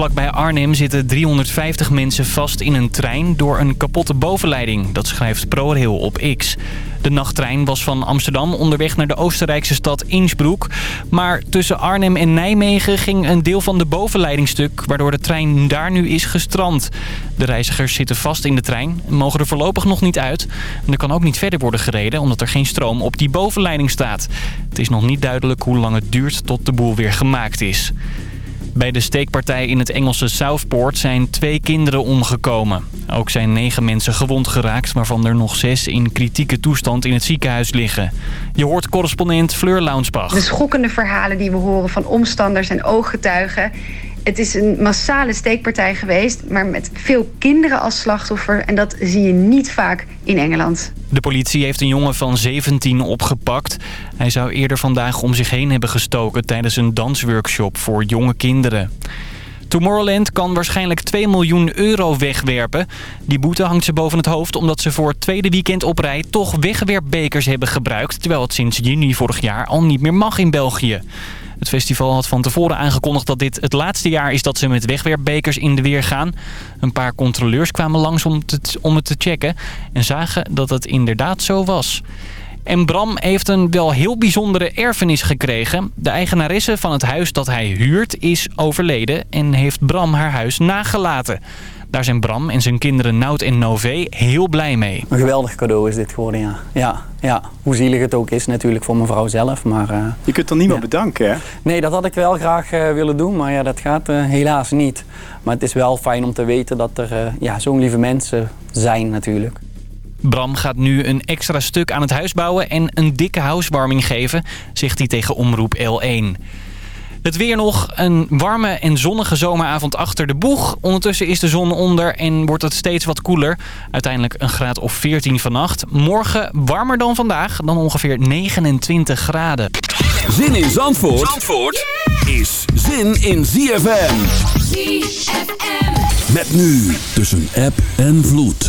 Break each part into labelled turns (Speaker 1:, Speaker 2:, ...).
Speaker 1: Vlakbij Arnhem zitten 350 mensen vast in een trein door een kapotte bovenleiding. Dat schrijft ProRail op X. De nachttrein was van Amsterdam onderweg naar de Oostenrijkse stad Innsbruck. Maar tussen Arnhem en Nijmegen ging een deel van de bovenleiding stuk... waardoor de trein daar nu is gestrand. De reizigers zitten vast in de trein en mogen er voorlopig nog niet uit. En er kan ook niet verder worden gereden omdat er geen stroom op die bovenleiding staat. Het is nog niet duidelijk hoe lang het duurt tot de boel weer gemaakt is. Bij de steekpartij in het Engelse Southport zijn twee kinderen omgekomen. Ook zijn negen mensen gewond geraakt, waarvan er nog zes in kritieke toestand in het ziekenhuis liggen. Je hoort correspondent Fleur Launsbach.
Speaker 2: De schokkende verhalen die we horen van omstanders en ooggetuigen... Het is een massale steekpartij geweest, maar met veel kinderen als slachtoffer. En dat zie je niet vaak in Engeland.
Speaker 1: De politie heeft een jongen van 17 opgepakt. Hij zou eerder vandaag om zich heen hebben gestoken tijdens een dansworkshop voor jonge kinderen. Tomorrowland kan waarschijnlijk 2 miljoen euro wegwerpen. Die boete hangt ze boven het hoofd omdat ze voor het tweede weekend op rij toch wegwerpbekers hebben gebruikt... terwijl het sinds juni vorig jaar al niet meer mag in België. Het festival had van tevoren aangekondigd dat dit het laatste jaar is dat ze met wegwerpbekers in de weer gaan. Een paar controleurs kwamen langs om, om het te checken en zagen dat het inderdaad zo was. En Bram heeft een wel heel bijzondere erfenis gekregen. De eigenaresse van het huis dat hij huurt is overleden en heeft Bram haar huis nagelaten. Daar zijn Bram en zijn kinderen Nout en Nové heel blij mee.
Speaker 3: Een geweldig cadeau is dit geworden, ja. ja, ja. Hoe zielig het ook is natuurlijk voor mijn vrouw zelf. Maar, uh,
Speaker 4: je kunt er niemand bedanken, hè?
Speaker 3: Nee, dat had ik wel graag uh, willen doen, maar ja, dat gaat uh, helaas niet. Maar het is wel fijn om te weten dat er ja, zo'n lieve mensen zijn natuurlijk.
Speaker 1: Bram gaat nu een extra stuk aan het huis bouwen en een dikke huiswarming geven, zegt hij tegen Omroep L1. Het weer nog. Een warme en zonnige zomeravond achter de boeg. Ondertussen is de zon onder en wordt het steeds wat koeler. Uiteindelijk een graad of 14 vannacht. Morgen warmer dan vandaag, dan ongeveer 29 graden.
Speaker 5: Zin in Zandvoort, Zandvoort is zin in ZFM. ZFM. Met nu tussen app en vloed.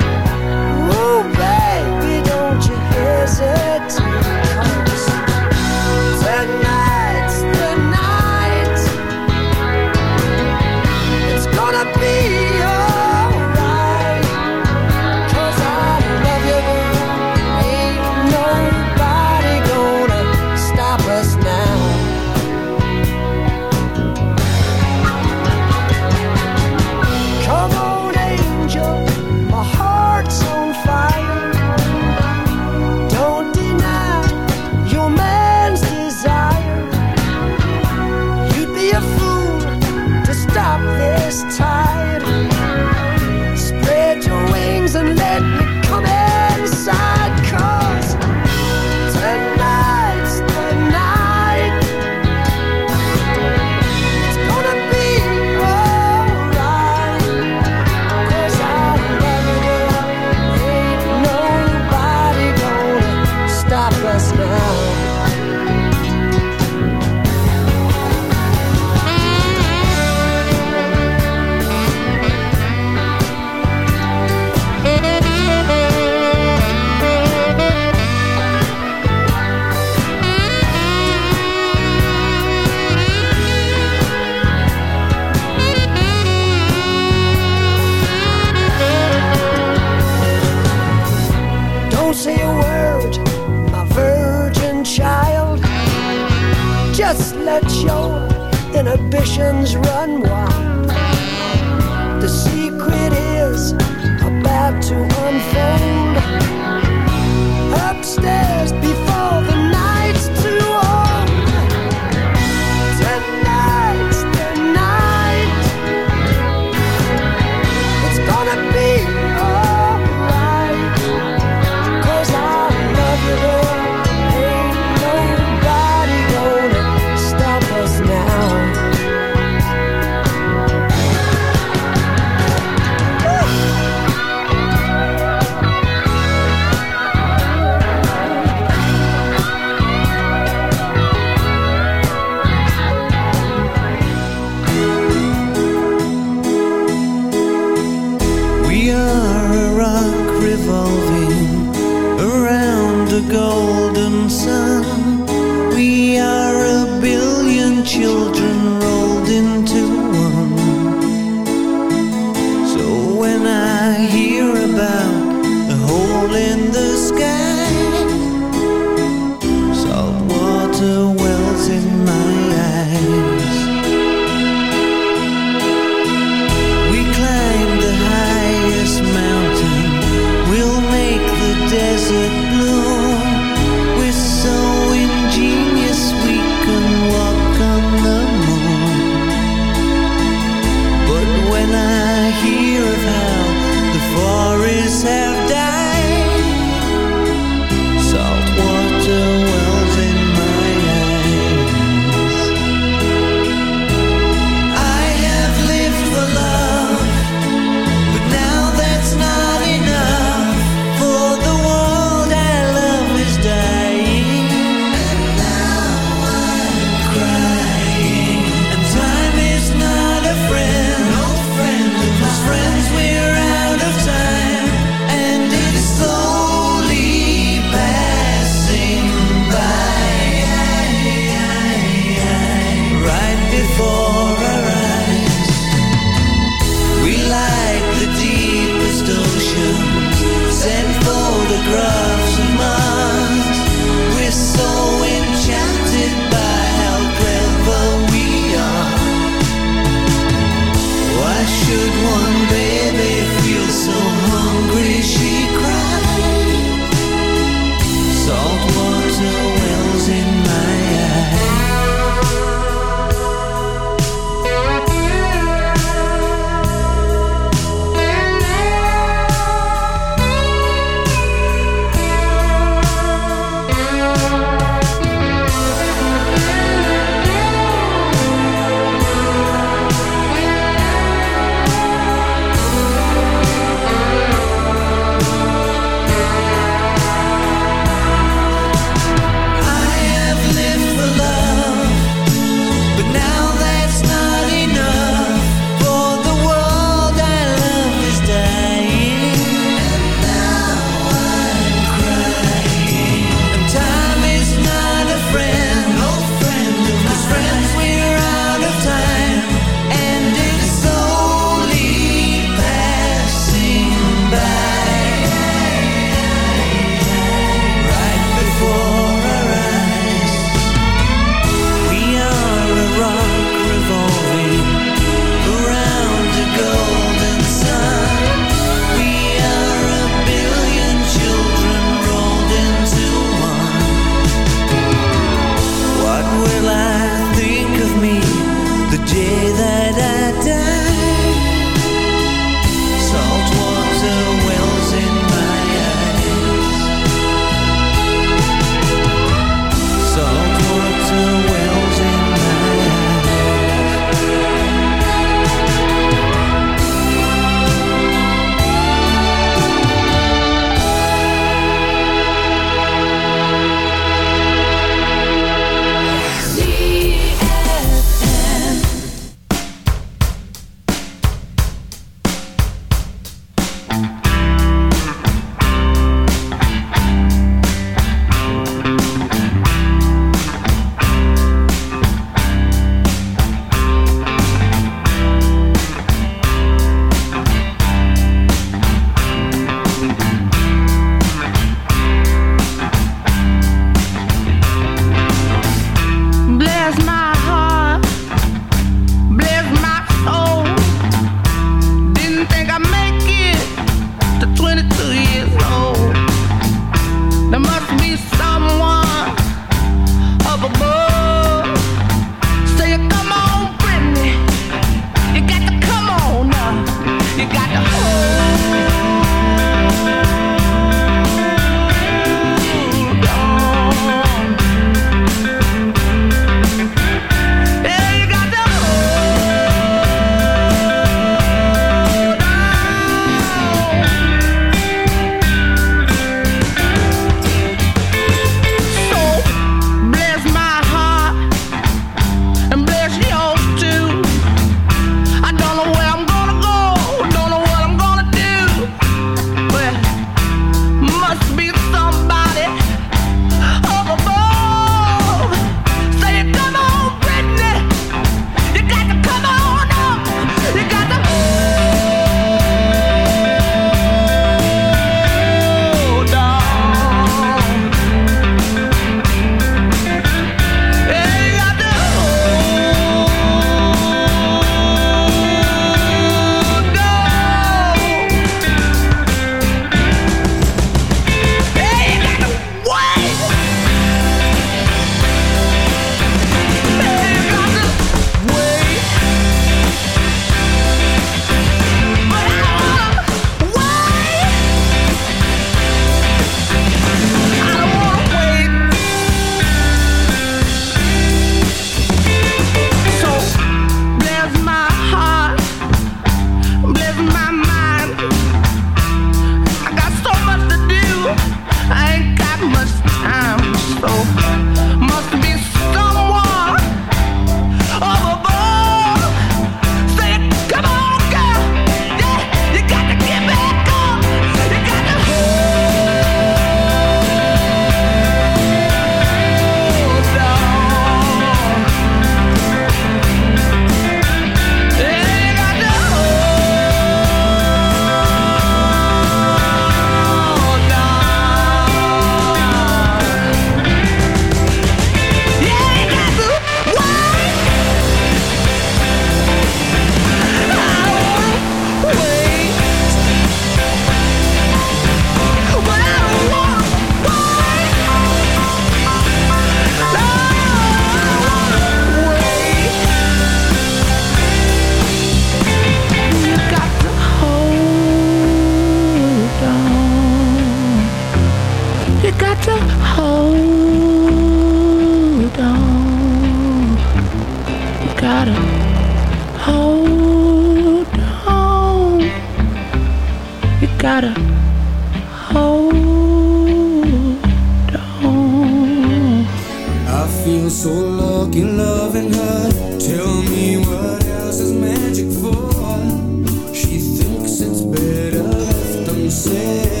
Speaker 6: fucking loving her. Tell me what else is magic for? She thinks it's better left unsaid.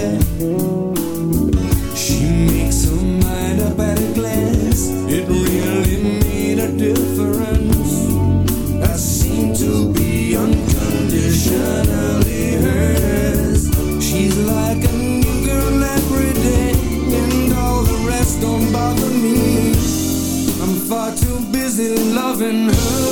Speaker 6: in loving her.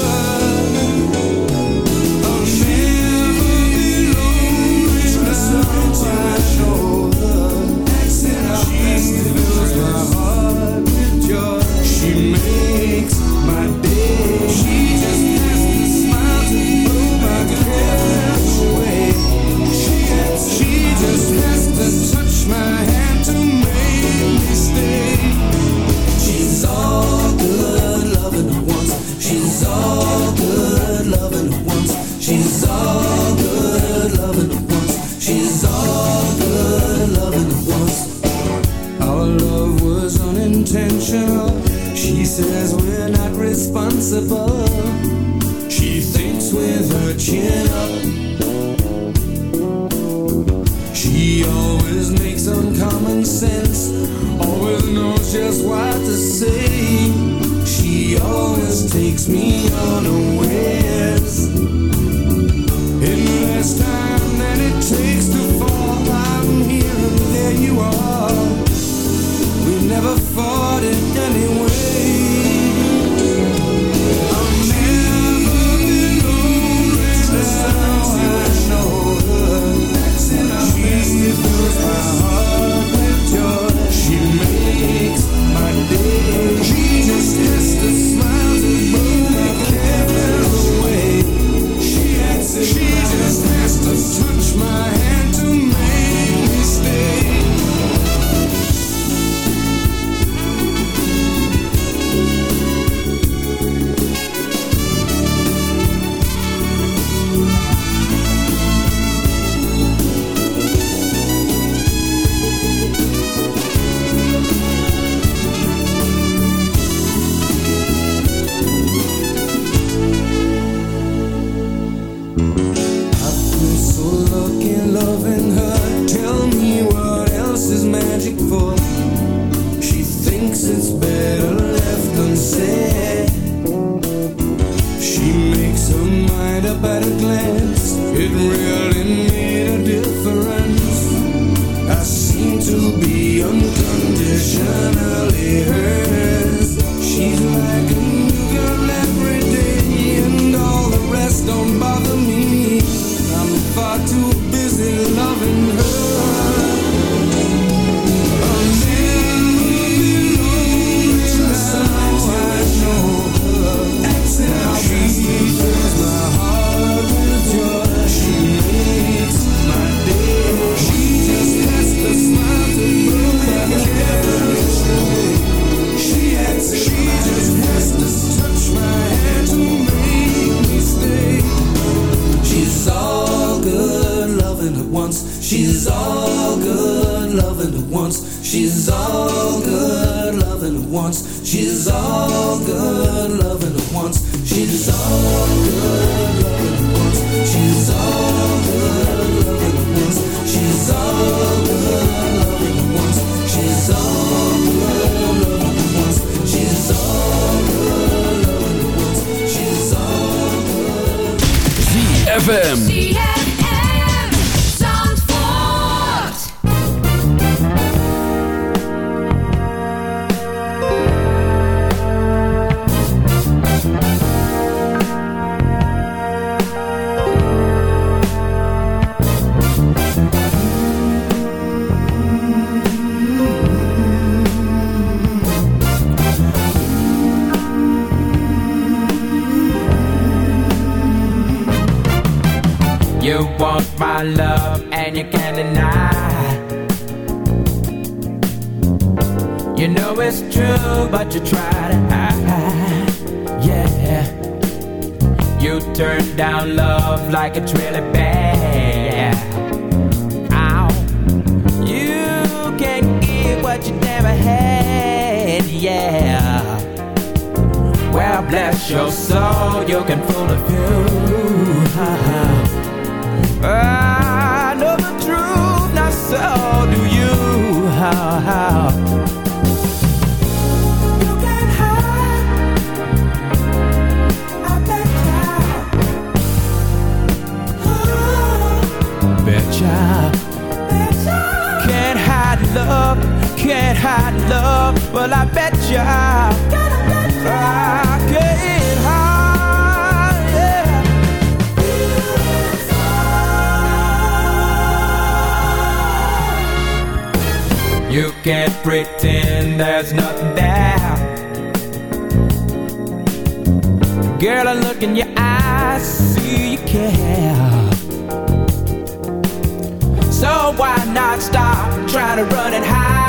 Speaker 6: cares what to say. She always takes me unawares. In less time than it takes to fall, I'm here and there you are. We never fought it anyway. I've never been lonely. Now I know her. She fills my heart. but you try to hide. Yeah, you turn down love like it's really bad.
Speaker 5: Ow,
Speaker 7: you can't give what you never had. Yeah, well bless your soul, you can fool a few. I know the truth, not so do you. can't hide love, well I bet you I, can't hide. You can't pretend there's nothing there. Girl, I look in your eyes, see you care. So why not stop trying to run and hide?